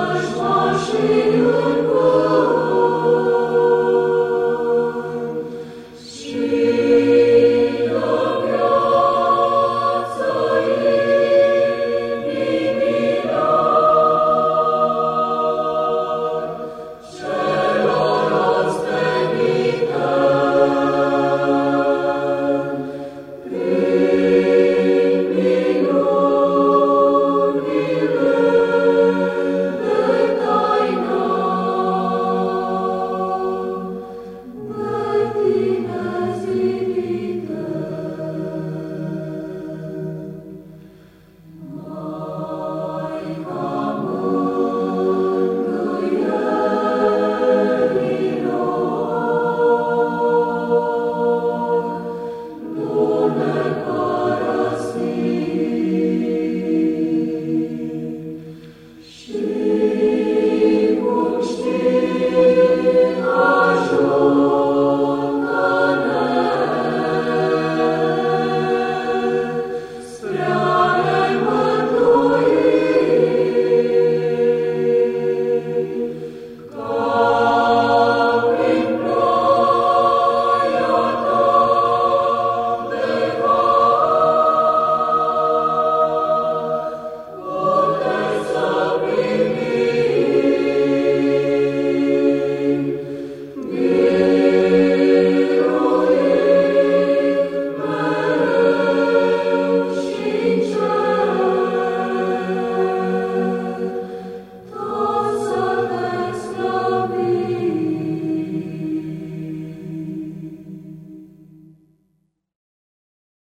Lord.